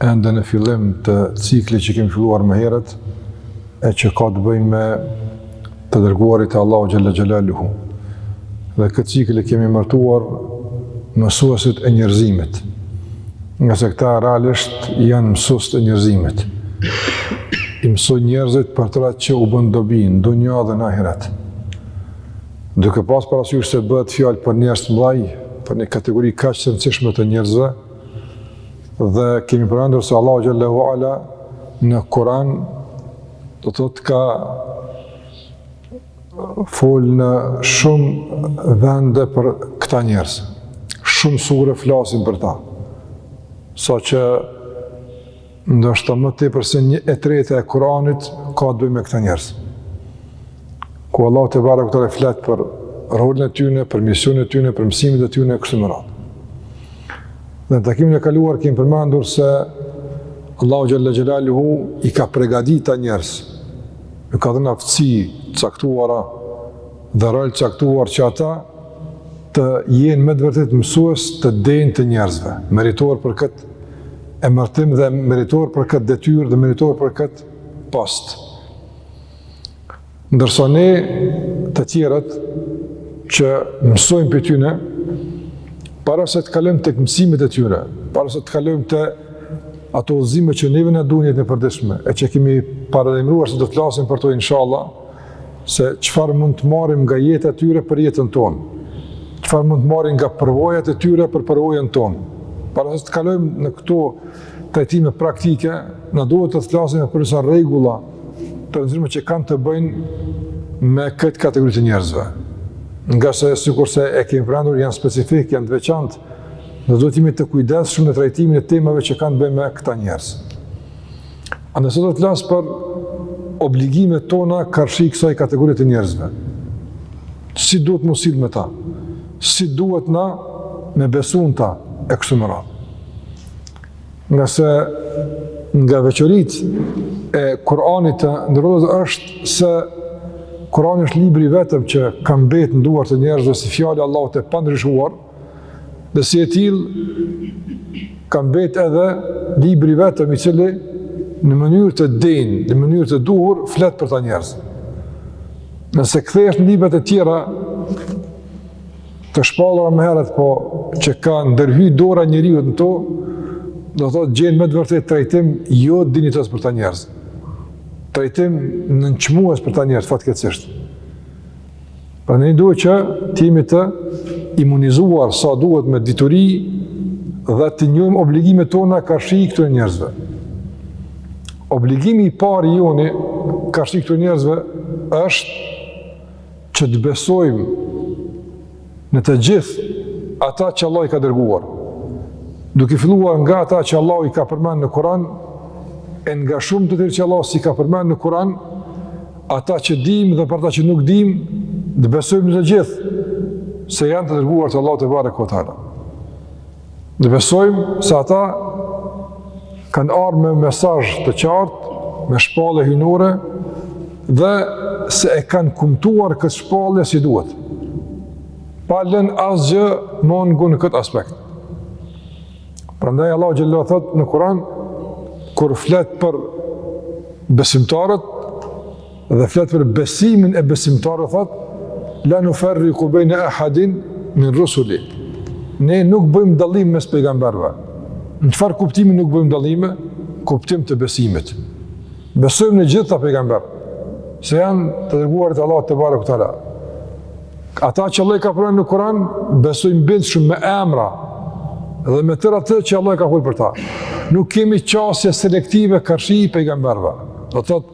Ende në fillim të ciklit që kemi filluar më herët, e që ka të bëjë me të dërguarit e Allahut xhel-le xhelaluhu. Dhe këtë cikël e kemi emërtuar mësuesit e njerëzimit, ngase këta realisht janë mësues të njerëzimit. I mësojnë njerëzit për të mirat që u bëjnë dobi në dynja dhe në ahiret. Duke pas parasysh se bëhet fjalë për njerëz të mëdhaj, për një kategori kaq të rëndësishme të njerëzve, Dhe kemi përmendur se Allahu xhel-le ue ala në Kur'an do të thotë ka fol në shumë vende për këta njerëz. Shumë sure flasin për ta. Sa që Ndoshta më tepër se një e treta e Kur'anit ka të bëjë me këta njerëz. Ku Allahu tebareke ue teala flet për rolin e tyre, për misionin e tyre, për mësimet e tyre kështu me radhë. Dhe në takimin e kaluar kemi përmendur se Allahu xhel-le xhelaluhu i ka përgatit këta njerëz. Ju ka dhënë aftësi të caktuara dhe rol të caktuar që ata të jenë me të vërtetë mësues të denjë të njerëzve, meritor për këtë emërtim dhe meritor për këtë detyrë dhe meritor për këtë post. Ndërsa ne të tjerët që mësojmë prej tyne, para se të kalojmë tek mësimet e tyre, para se të kalojmë te ato udhëzime që neve na duhen në jetën e përditshme, e që e kemi paralajmëruar se do të flasim për to, inshallah, se çfarë mund të marrim nga jeta e tyre për jetën tonë, çfarë mund të marrim nga përvojat e tyre për përvojën tonë. Para se të kalojmë në këto trajtime praktike, ne duhet të të flasim e për disa rregulla të rëndësishme që kanë të bëjnë me këtë kategori të njerëzve. Ngase, sikurse e kemi përmendur, janë specifikë, janë të veçantë, ne duhet të jemi të kujdesshëm në trajtimin e temave që kanë të bëjnë me këta njerëz. Andaj sot do të flasim për obligimet tona karshi kësaj kategorie të njerëzve, si duhet me u sill me ta, si duhet na me besu në ta e kështu me radhë. Ngase nga veçoritë e Kuranit, të nderuar, është se Kurani është libri i vetëm që ka mbet në duar të njerëzve si fjalë e Allahut e pandryshuar, Dhe si e tillë ka mbet edhe libri i vetëm i cili në mënyrë të denjë, në mënyrë të duhur flet për këta njerëz. Nëse kthehesh në librat e tjera të shpallura më herët, po që ka ndërhy dora e njeriut në to, do të thotë gjen me të vërtetë trajtim jo dinjitoz për këta njerëz. Trajtim nënçmues për këta njerëz fatkeqësisht. Pra ne duhet që të jemi të imunizuar sa duhet me dituri dhe të njohim obligimet tona karshi këtyre njerëzve. Obligimi i parë i joni karshi këtyre njerëzve është që të besojmë në të gjithë ata që Allahu i ka dërguar. Duke filluar nga ata që Allahu i ka përmend në Kur'an, e nga shumë të tjerë që Allahu s'i ka përmend në Kur'an, ata që dimë dhe për ata që nuk dimë, të besojmë në të gjithë se janë të dërguar të Allahut tebareke ue teala. Dhe besojmë se ata kanë ardhë me mesazh të qartë, me shpallje hyjnore, dhe se e kanë kumtuar këtë shpallje si duhet. Pa lën asgjë mangu në këtë aspekt. Prandaj Allahu xhel-le thotë në Kuran, kur flet për besimtarët, Dhe flet për besimin e besimtarëve thot, la nufarriqu baina ahadin min rusuli. Ne nuk bëjmë dallim mes pejgamberëve. Në çfarë kuptimi nuk bëjmë dallim? Në kuptim të besimit. Besojmë në gjithë ata pejgamberë, se janë të dërguarit e Allahut tebareke ue teala. Ata që Allahu i ka përmendur në Kur'an, besojmë bindshëm me emra dhe me tërë atë që Allahu ka folur për ta. Nuk kemi qasje selektive karshi pejgamberëve. Do të thotë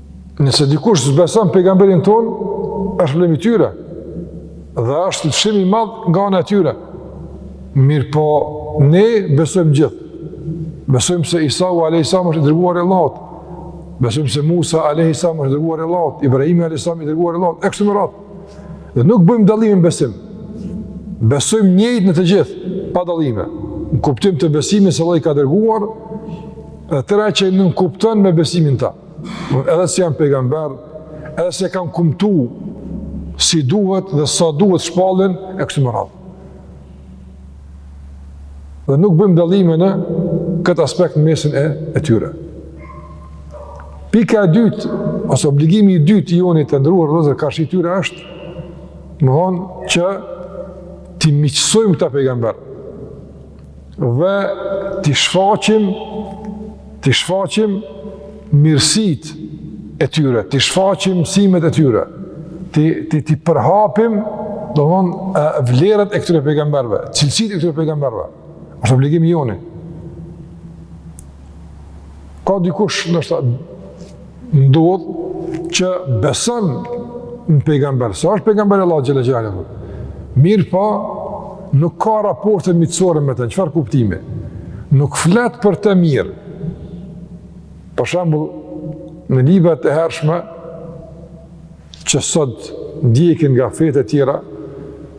Nëse dikush s'beson pejgamberin tonë, është problemi i tyre, dhe është lëshim i madh nga ana e tyre. Mirëpo, ne besojmë gjithë. Besojmë se Isau alejhi selam është i dërguar i Allahut. Besojmë se Musa alejhi selam është i dërguar i Allahut. Ibrahimi alejhi selam është i dërguar i Allahut. E kështu me radhë. Dhe nuk bëjmë dallim në besim. Besojmë njëjtë në të gjithë, pa dallime. Në kuptim të besimit se Allahu i ka dërguar, dhe tërë atë që nënkupton me besimin në ta. Por edhe se janë pejgamberë, edhe se e kanë kumtu si duhet dhe sa duhet shpalljen e kështu me radhë. Dhe nuk bëjmë dallime në këtë aspekt në mesin e, e tyre. Pika e dytë, ose obligimi i dytë i joni të nderuar vëllezër karshi tyre është, domethënë që t'i miqësojmë këta pejgamberë. dhe t'i shfaqim t'i shfaqim mirësitë e tyre, t'i shfaqim mësimet e tyre, t'i t'i, t'i përhapim domethënë vlerat e këtyre pejgamberëve, cilësitë e këtyre pejgamberëve. Është obligim i joni. Ka dikush ndoshta Ndodh që beson në pejgamber, se është pejgamber i Allahut xhel-le xhelaluhu, mirëpo, nuk ka raporte miqësore me të, në çfarë kuptimi? Nuk flet për të mirë. Për shembull, në librat e hershme, që sot ndjeken nga fetë e tjera,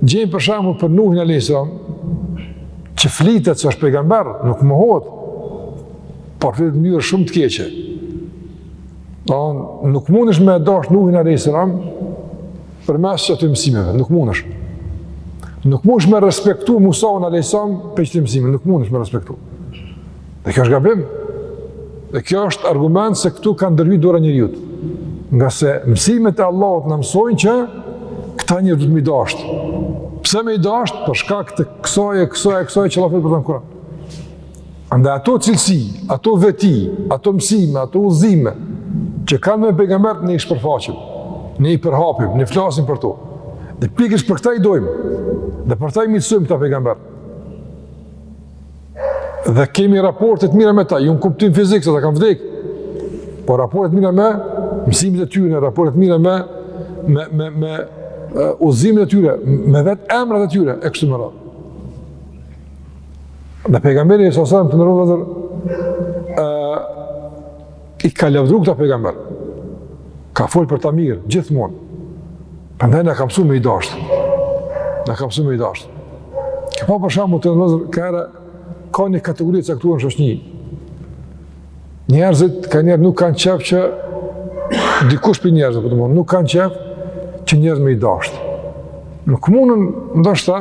gjejmë për shembull për Nuhin alejhi selam, që flitet se është pejgamber, nuk mohohet, por flitet në mënyrë shumë të keqe. Do, nuk mundesh me e dasht Nuhin alejhi selam, përmes qatyne mësimeve, nuk mundesh. Nuk mundesh me respektu Musaun alejhi selam për qato mësime, nuk mundesh me respektu. Dhe kjo është gabim. Dhe kjo është argument se këtu ka ndërhy dora e njeriut. Ngase mësimet e Allahut na mësojnë që këta njerëz duhet me i dasht. Pse me i dasht? Për shkak të kësaj e kësaj e kësaj që Allah flet për ta në Kuran. Andaj ato cilësi, ato veti, ato mësime, ato udhëzime, që kanë me pejgamberët ne i shpërfaqim, ne i përhapim, ne flasim për to. Dhe pikërisht për këto i dojmë, dhe për to i miqësojmë këta pejgamberët. dhe kemi raporte të mira me ta, jo në kuptim fizik, se ata kanë vdek, po raporte të mira me mësimet e tyre, raporte të mira me, me, me, me uh, udhëzimin e tyre, me vetë emrat e tyre, e kështu me radhë. Dhe pejgamberi alejhi selam të nderuar vëllezër, uh, I ka lavdru këta pejgamber. Ka fol për ta mirë gjithmonë. Prandaj na ka mësu me i dasht. Na ka mësu me i dasht. Ka pa për shembull të nderuar vëllezër ka një kategori të caktuar në shoqni. Njerëzit ka njerëz nuk kanë qef që dikush për njerëzit, po nuk kanë qef që njerëz me i dasht. Nuk mundën ndoshta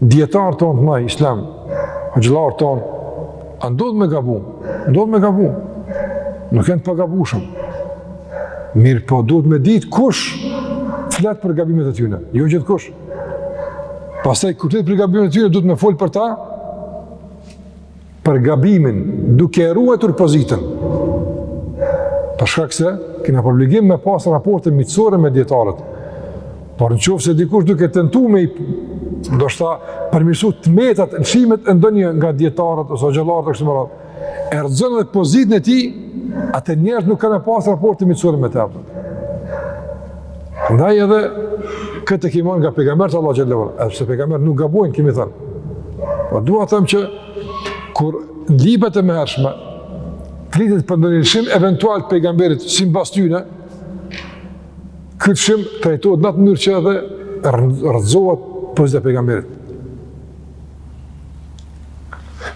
dijetarët tonë të mëdhaj islam, hoxhallarët tonë, a ndodh me gabu, ndodh me gabu, nuk janë të pagabueshëm. Mirëpo, duhet me ditë kush flet për gabimet e tyne, jo gjithkush. Pastaj, kur flet për gabimet e tyne, duhet me fol për ta, për gabimin duke e ruajtur pozitën. Për shkak se kena për obligim me pas raporte miqësore me dijetarët. Por në qoftë se dikush duke tentu me i ndoshta përmirësu të metat lëshimet e ndonjë nga dijetarët ose hoxhallarët kështu me radhë. E rrëzon edhe pozitën e tij, atëherë njerëzit nuk kanë me pas raporte miqësore me të. Ndaj edhe këtë e kemi marrë nga pejgamberët Allahu xhelle ve ala, edhe pse pejgamberët nuk gabojnë, kemi thënë. Po dua të them që kur në librat e mëhershme flitet për ndonjë lëshim eventual të pejgamberit simbas tyne, ky lëshim trajtohet në atë mënyrë që edhe rrëzohet pozita e pejgamberit.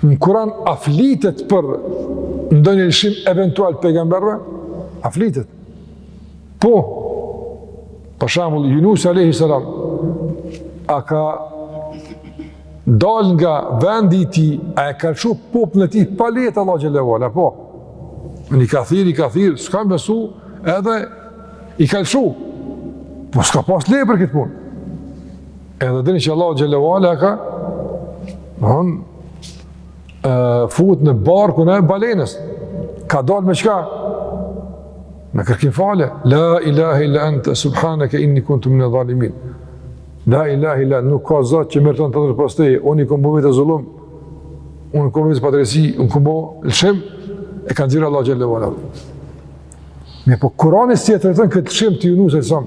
Në Kur'an a flitet për ndonjë lëshim eventual të pejgamberëve? A flitet? Po, për shambull, Junusi alejhi selam, a ka dal nga vendi i tij, a e ka lëshu popullin e tij, pa leje t'Allahut xhele ve ala, po. I ka thirr, i ka thirr, s'kanë besu, edhe i ka lëshu, po s'ka pas leje për këtë punë. Edhe e dini që Allah xhele ve ala ka, në hënë, fut në barkun e balenës, ka dal me çka, Me kërkim falje, la ilahe illa ente, subhaneke inni kuntu minedh-dhalimin. La ilahe illa, nuk ka zot që meriton të adhurohet pos teje, unë i kam bë vetes zullum, unë kam bë padrejtësi, unë kam bë lëshim, e ka nxjerr Allah xhele ve ala. Mirëpo Kurani si e trajton këtë lëshim të Junusit alejhi selam.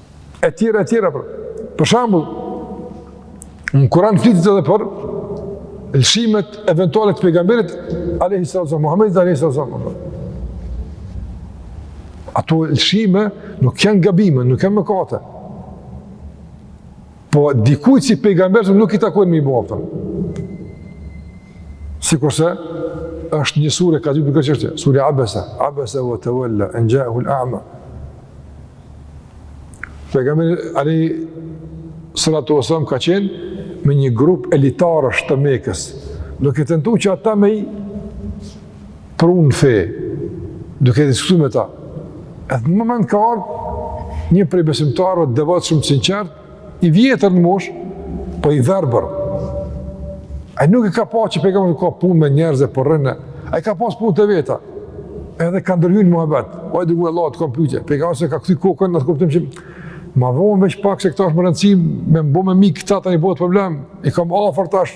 e tjera, e tjera, pra, për shambull, në Kuran flitet edhe për lëshimet eventuale të pejgamberit, alejhi salatu ve selam, Muhammedit alejhi salatu ve selam. Ato lëshime nuk janë gabime, nuk janë mëkate. Po dikujt si pejgamberit nuk i takojnë me i bërë, pra. Sikurse, është një sure e ka dy për këtë çështje, surja Abese, Abese ve tevel-la, en xhaehul a'ma. Pejgamberi alejhi salatu ve selam ka qenë me një grup elitarësh të Mekës, duke tentu që ata me i pru në fe, duke diskutu me ta. Edhe në moment ka ardhë një prej besimtarëve, të devotshëm, të sinqertë, I vjetër në mosh, po i verbër. Ai nuk e ka pa që pejgamberi ka punë me njerëz parinë. Ai ka pas punë të veta. Edhe ka ndërhy në muhabet. O i dërguari i Allahut, kam pyetje. Pejgamberi ka kthy kokën në atë kuptim që ma vonë veç pak se këta është me rëndësi, me më bo me m'ik këta tani bëhet problem. I kam afër tash.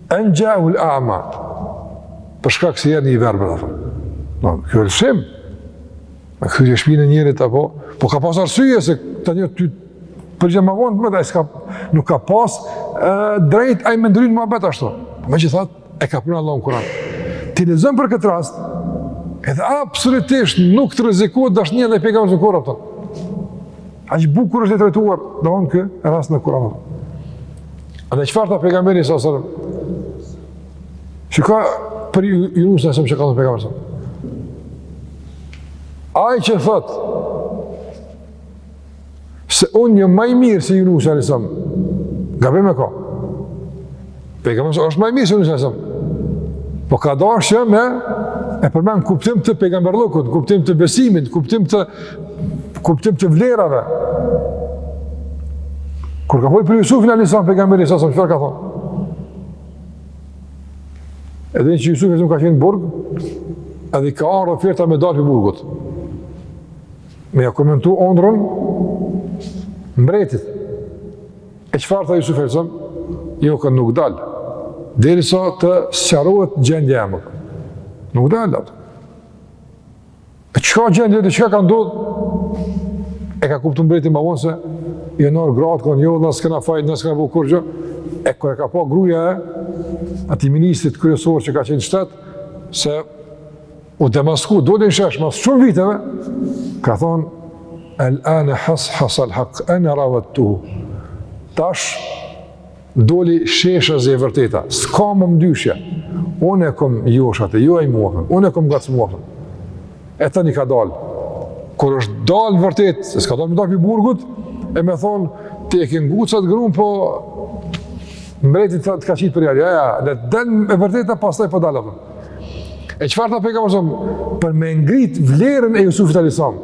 En xhaehul a'ma. Për shkak se është i verbër apo. Po, ky është lëshim. Me ia kthy shpinën njerit apo? Po ka pas arsye se tani ti përgjigjem më vonë më dha s'ka nuk ka pas të drejtë ai mendrin më bëhet ashtu. Megjithatë e ka pru Allahu në Kur'an. Ti lexon për këtë rast edhe absolutisht nuk të rrezikohet dashnia ndaj pejgamberit në Kur'an. Aq bukur është e trajtuar, domethënë ky rast në Kur'an. Edhe çfarë tha pejgamberi alejhi selam? Shiko për Junusin çka thotë pejgamberi. Ai që thotë se unë jam më i mirë se Junusi alejhi selam. Gabim e ka. Pejgamberi sa është ma i mirë se Yunus alayhis salam. Po ka dashur që me e përmend kuptim të pejgamberllukut, kuptim të besimit, kuptim të kuptim të vlerave. Kur ka folur për Yusufin alayhis salam pejgamberi sa çfarë ka thonë? E dini që Yusufi ka qenë n'burg, edhe i ka ardh oferta me dalë prej burgut. Me ja komentu ondrën mbretit. E çfarë tha Yusuf alayhis salam? Jo, tha nuk dal. Derisa të sqarohet gjendja jeme. Nuk dal atë. E çka gjendje, çka ka ndodh? E ka kuptu mbreti ma vonë se jo nor grat kon jo na s'kena faj, na s'kena bo kurgjë. E kur e ka pa gruaja e atij ministrit kryesor që ka qenë n'shtet se U demasku, doli në shesh, mas shumë viteve, ka thonë, el ane hashasal haq, ene ravedtu, tash, doli sheshazi e vërteta, s'ka më mëdyshje, unë e kom josh atë, jo ai muafën, unë e kom ngacë muafën, e tani ka dalë, kur është dalë e vërteta, se s'ka dasht me dalë prej burgut, e me thonë, ti e ke nguc atë grunë, po mbreti të, të ka qitë për jari, ja, ja, le të del e vërteta, pastaj po dal, E çfarë tha pejgamberi sa për me ngrit vlerën e Jusufit alayhis salam.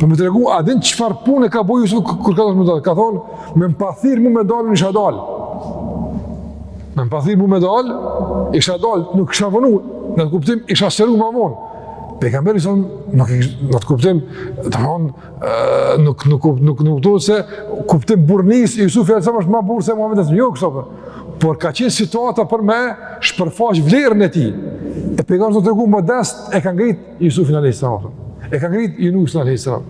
Për me tregu a din çfarë punë ka bo Jusuf kur s'ka dasht me dal. Ka thonë me m'pa thirr mu me dal isha dal. Me m'pa thirr mu me dal isha dal nuk isha vonu n'atë kuptim isha sqaru ma vonë. Pejgamberi sa nuk nuk kuptim domthon nuk nuk nuk nuk do se kuptim burrnisë Yusuf alayhis salam është ma burrë se Muhamedi jo kështu po por ka qenë situata për me shpërfaq vlerën e tij e pejgamberi është tregu modest e ka ngrit Yusufin alayhis salam e ka ngrit Yunusin alayhis salam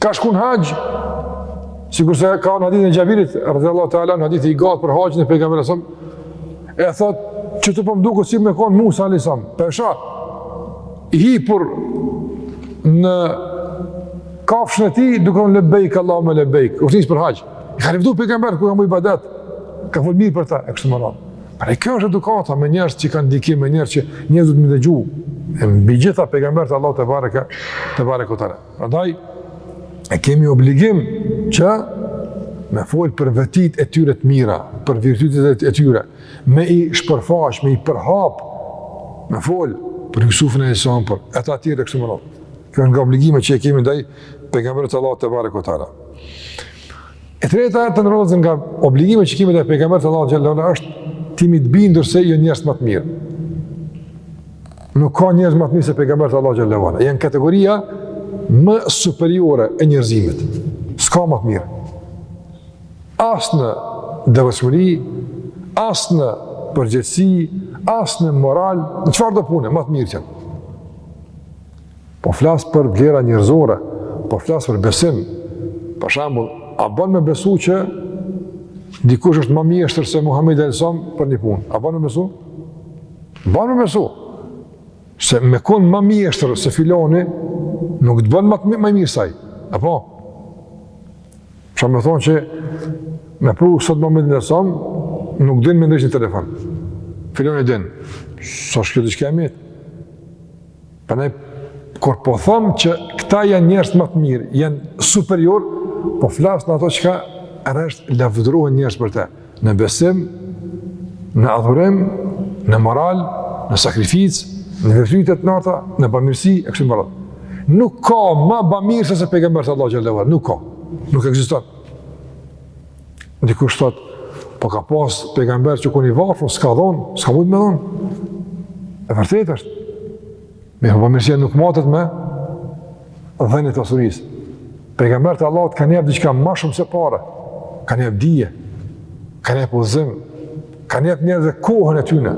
ka shku n'haxh sikurse ka në hadithin e Xhabirit radhiyallahu ta'ala anhu hadith i gat për haxhin e pejgamberit sa e thot që po më duket si me kon Musa alayhis salam pe shoh hipur në kafshën e tij duke thënë lebejk Allahume lebejk, është nis për haxh. I ka lëvdu pejgamberët kur kanë bo ibadet. Ka fol mirë për ta e kështu me radhë. Pra e kjo është edukata me njerëz që kanë ndikim, me njerëz që njerëzit dun me dëgju. E mbi gjitha pejgamberët e Allahut tebareke ve teala. Prandaj e kemi obligim që me fol për vetit e tyre të mira, për virtytet e tyre, me i shpërfaq, me i përhap, me fol për Jusufin alayhis salam, për të tjerë e kështu me radhë. Kjo nga obligimet që i kemi ndaj pejgamberëve t'Allahut tebareke ve teala. E treta të nderuar vëllezër nga obligimet që kemi ndaj pejgamberëve t'Allahut xhelle është t'jemi të bindur se jon njerëz më të mirë. Nuk ka njerëz ma të mirë se pejgamberët e Allahut xhele ve ala. Janë kategoria më superiore e njerëzimit. S'ka ma të mirë. As në devotshmëri, as në përgjegjësi, as në moral, në çfarëdo pune, ma të mirë qenë. Po flas për vlera njerëzore, po flas për besim. Për shembull, a bon me besu që dikush është ma mjeshtër se Muhamedi alejhi selam për një punë? A bon me besu? Bon me besu, se me konë ma mjeshtër se filoni, nuk të bon ma i mirë se ai. A po? Qa me thonë që me pru sot Muhamedin alejhi selam, nuk din me ndreq një telefon. Filoni din, s'osht kjo diçka e mirë? Prandaj kur po thom që këta janë njerëz ma të mirë, janë superiorë, po flas në ato çka realisht lavdërohen njerëz për të. Në besim, në adhurim, në moral, në sakrificë, në virtyte të narta, në bamirësi e kështu me radhë. Nuk ka ma bamirës se pejgamberët e Allahut xhele ve ala, nuk ka. Nuk ekziston. Dikush thot, po ka pas pejgamber që u konë i varfën, s'ka dhonë, s'ka mujt me dhonë. E vërtetë është. Mirëpo bamirësia nuk matet me dhënie të pasurisë. Pejgamberët e Allahut kanë jep diçka ma shumë se pare, kanë jep dije, kanë jep udhëzim, Kanë jep njerëzve kohën e tyne.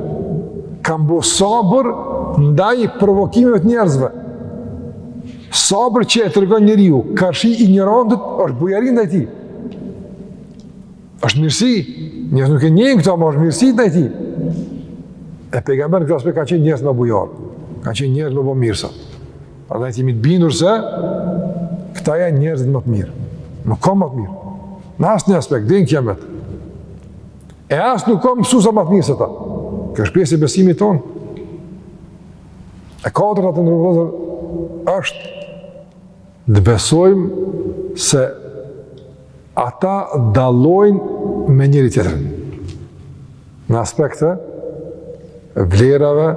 Kanë bo sabër ndaj provokimeve të njerëzve. Sabri që e tregon njeriu karshi injorantit, është bujari ndaj tij, është mirësi, nëse nuk e njeh këta, ama është mirësi ndaj tij. E pejgamberët në këtë aspekt kanë qenë njerëzit ma bujarë, kanë qenë njerëzit ma bamirësa. Prandaj jemi të bindur se, këta janë njerëzit ma të mirë. Nuk ka ma të mirë. Në asnjë aspekt, deri në kijamet. E as nuk ka mësusa ma të mirë se ta. Kjo është pjesë e besimit tonë. E katërta, të nderuar vëllezër, është të besojmë se ata dallojnë me njëri-tjetrin në aspektin e vlerave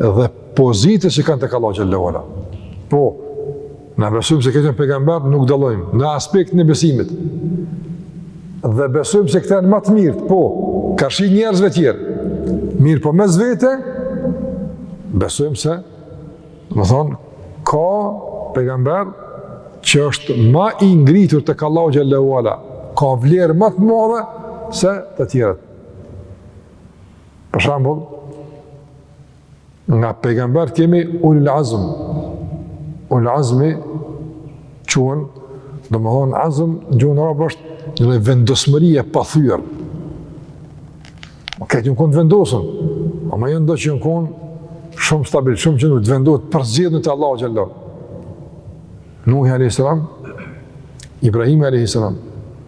dhe pozitës që kanë tek Allahu xhele ve ala. Po, Na besojmë se këta pejgamberë nuk dallojmë në aspektin e besimit. Dhe besojmë se këta janë ma të mirë, po, karshi njerëzve tjerë. Mirëpo mes vete besojmë se, domethonë, ka pejgamber që është ma i ngritur tek Allahu xhele ve ala, ka vlerë ma të madhe se të tjerët. Për shembull, Nga pejgamberët kemi ulul azm. Ulul azmi quhen, domethënë azm, n'gjuhën arabe është një lloj vendosmërie e pathyër. Këta jon konë të vendosën, ama njëkohësisht jon konë shumë stabil, shumë që nuk të vendohet për zhjithë në të Allahut xhel-le. Nuhi a.s. Ibrahimi a.s.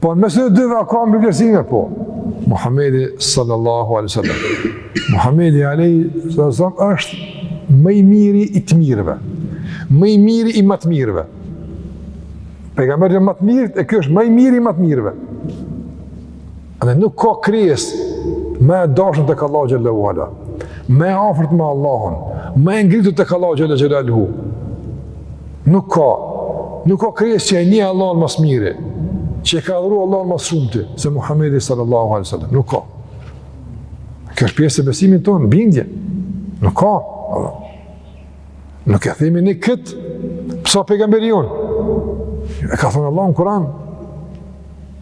Po në mesin e tyre a ka mbivlerësime? Po. Muhammedi sallallahu alaihi sallam. Muhammedi alaihi sallam është më i miri i të mirëve. Më i miri i më të mirëve. Pejgamberët më të mirët e ky është më i miri i më të mirëve. Dhe nuk ka krijesë më e dashur tek Allahu xhel-le ue ala. Më e afërt me Allahun, më e ngritur tek Allahu xhel-le ue ala. Nuk ka, nuk ka krijesë që e njeh Allahun ma s'miri, që e ka adhuru Allahun ma s'shumti, se Muhammedi sallallahu alaihi sallam, nuk ka. Kjo është pjesë e besimit tonë, bindje, nuk ka. Nuk e themi ne këtë, pse pejgamberi jonë? E ka thënë Allahu në Kur'an.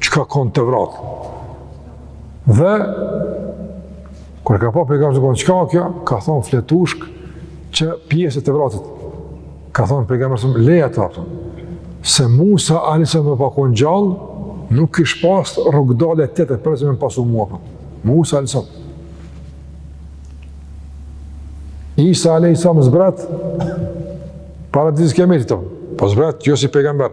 çka konë Tevrat. Dhe, kur e ka pa pejgamberi ka thonë, çka kjo, ka thonë fletushk që pjesë e Tevratit. Ka thonë pejgamberi të leja të apëtën. Se Musa alejhi selam me pas konë gjallë, nuk kish pas rrugëdalje tjetër përveç se me pasu mua po. Musa alejhi selam. Isa alejhi selam zbret, para ditës kijametit, po zbret, jo si pejgamber.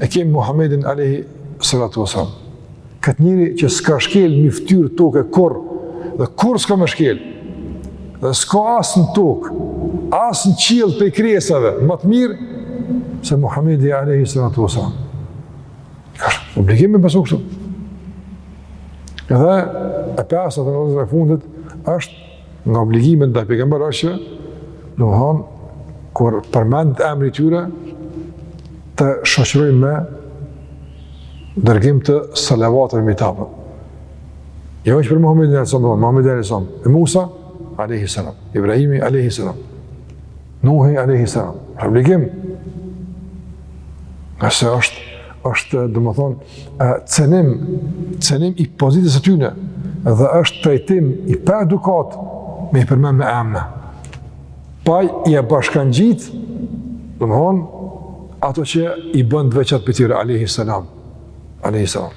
E kemi Muhammedin Alejhi Salatu Uasselam. Këtë njeri që s'ka shkel në ftyrë toke kurrë, dhe kurrë s'ka me shkel, dhe s'ka as në tokë, as në qiell prej krijesave, më të mirë, se Muhammedi Alejhi Salatu Uasselam. Kjo është obligim me besu kështu. Dhe e pesta, dhe e fundit, është Nga obligimet ndaj pejgamberëve është që, domethonë, kur përmendet emri i tyre, të shoqërojmë me dërgim të salavateve mbi ta. Pra jo veç për Muhammedin Alejhi Salam, Muhammedin Alejhi Salam, e Musa, Alejhi Salam, Ibrahimi, Alejhi Salam, Nuhi, Alejhi Salam, obligim, ngase është është domethonë cenim cenim i pozitës së tyne dhe është trajtim i paedukatë me i përmend me emne. Pa ia bashkangjit, domethonë ato që i bën të veçantë prej tyre alayhi salam. Alayhi salam.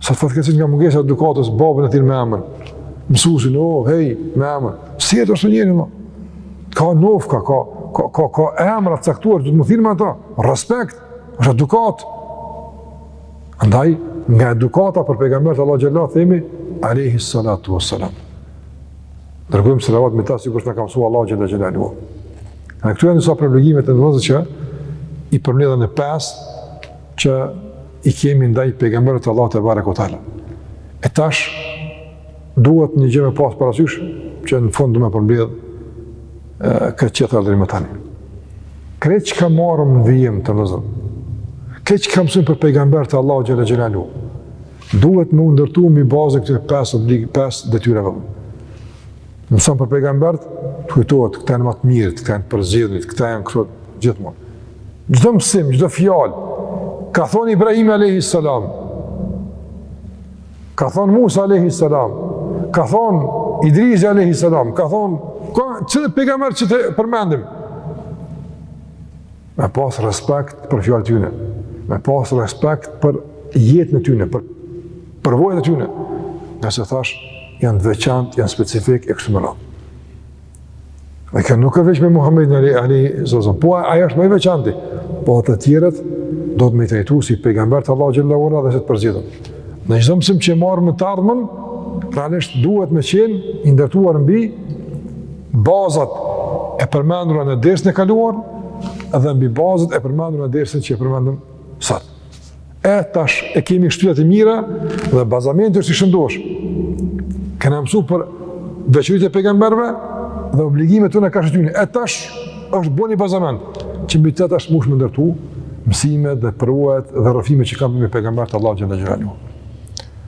Sot e thërret nga mungesa e edukatës, babën e tij me emër. Mësuesin, "O, oh, hey, me emër." Si e dorëzon njeri më? Ka nofka, ka ka ka, ka emra të caktuar, duhet me thirrë me ta. Respekt, është edukatë. Andaj nga edukata për pejgamberët e Allahut xhelle themi alejhi salatu ve selam. Dërgojmë salavat mbi ta sikurse na ka mësuar Allahu xhelle xhelaluhu. E këto janë disa obligime të nderuar që përmblidhen në pesë që i kemi ndaj pejgamberëve të Allahut tebareke ve teala. E tash duhet një gjë me pas parasysh që në fund du me përmbledh këtë që deri më tani. Krejt çka marrim në vijim të mësimit. Krejt çka mësojmë për pejgamberët e Allahut xhelle xhelaluhu. Duhet me ndërtu mbi bazën e këtyre 5 5 detyrave. Mëson për pejgamberët, të kujtohet, këta janë ma të mirët, këta janë të përzgjedhurit, këta janë kërët, gjithmonë. Çdo mësim, çdo fjalë, ka thonë Ibrahim a.s. Ka thonë Musa a.s. Ka thonë Idrisi a.s. Ka thonë, ka, çdo pejgamber që të përmendim. Me pas respekt për fjalët e tyne, me pas respekt për jetën e tyne, për përvojat e tyne, ngase thashë, janë të veçantë, janë specifikë, e kështu me radhë. Dhe kjo nuk është veç me Muhammedin alejhi selam, po ai është me veçanti, po edhe të tjerët, duhet me i trajtu si pejgamberë të Allahut xhelle ve ala dhe si të përzgjedhur. E çdo mësim që marrim në të ardhmen, realisht duhet me qenë i ndërtuar mbi bazat e përmendura në dersin e kaluar, edhe mbi bazat e përmendura në dersin që e përmendëm sot. E tash e kemi shtyllat e mira dhe bazamenti është i shëndoshë. Kena mësu për veçoritë e pejgamberëve dhe obligimet tona karshi tyne. E tash është bo ni bazament që mbi të tash mundesh me ndërtu mësimet dhe përvojat dhe rrëfimet që kan me bo me pejgamberët e Allahut xhelle xhelaluhu.